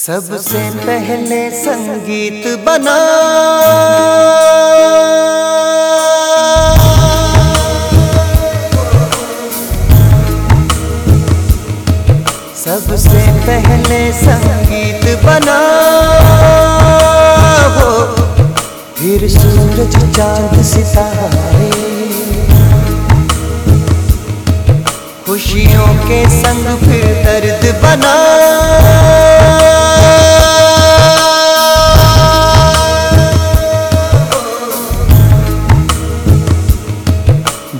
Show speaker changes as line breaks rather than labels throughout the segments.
सबसे पहले संगीत बना। सबसे पहले संगीत बना। हो फिर सूरज चाँद सितारे खुशियों के संग फिर दर्द बना।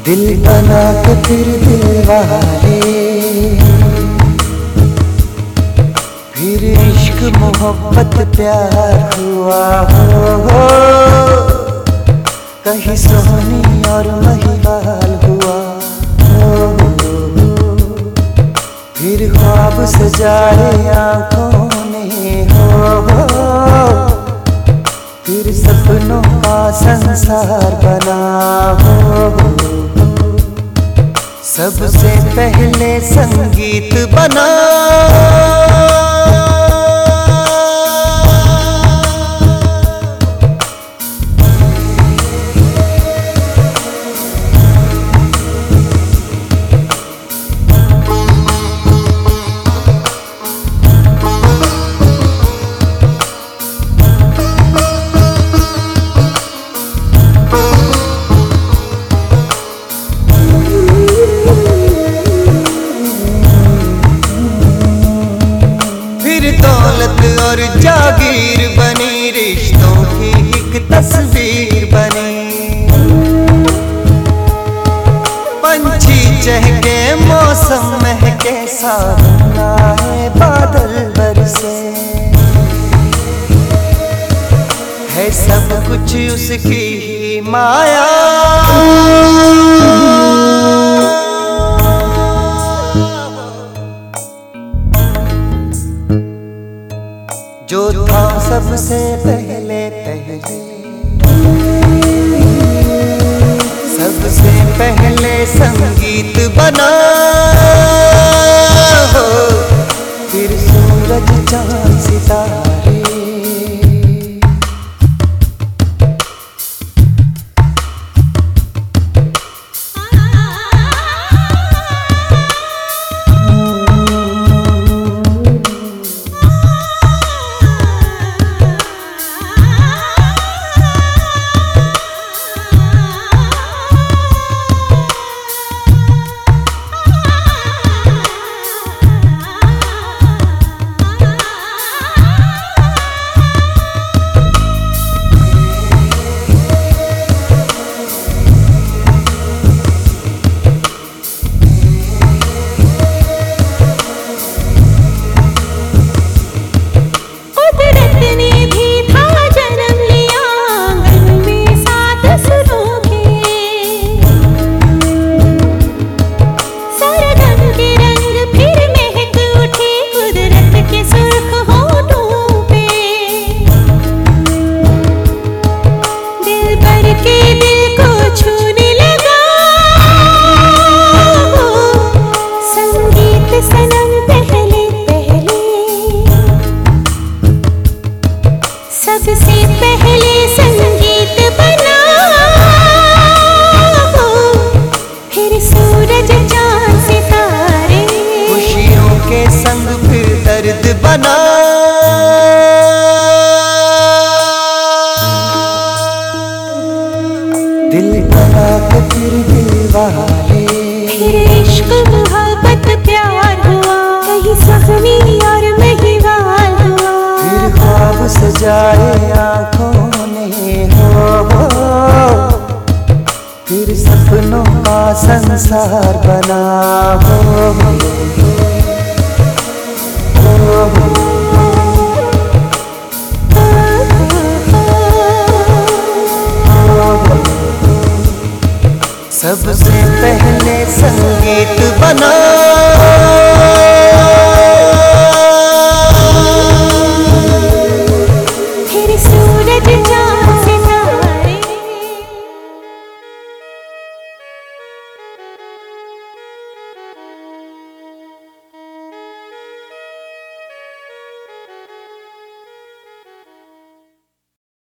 दिल बना के फिर दिल वाले फिर इश्क मोहब्बत प्यार हुआ हो, हो। कहीं सोनी और महिवाल फिर ख्वाब सजाए आँखों ने हो, हो फिर सपनों का संसार बना हो, हो सबसे पहले संगीत बना। दौलत और जागीर बनी, रिश्तों की एक तस्वीर बनी। पंछी चहके, मौसम महके, सामना है बादल बरसे। है सब कुछ उसकी ही माया। जो था सबसे पहले पहले। सबसे पहले सजाए आँखों ने हो, फिर सपनों का संसार बना हो, सबसे पहले संगीत बना।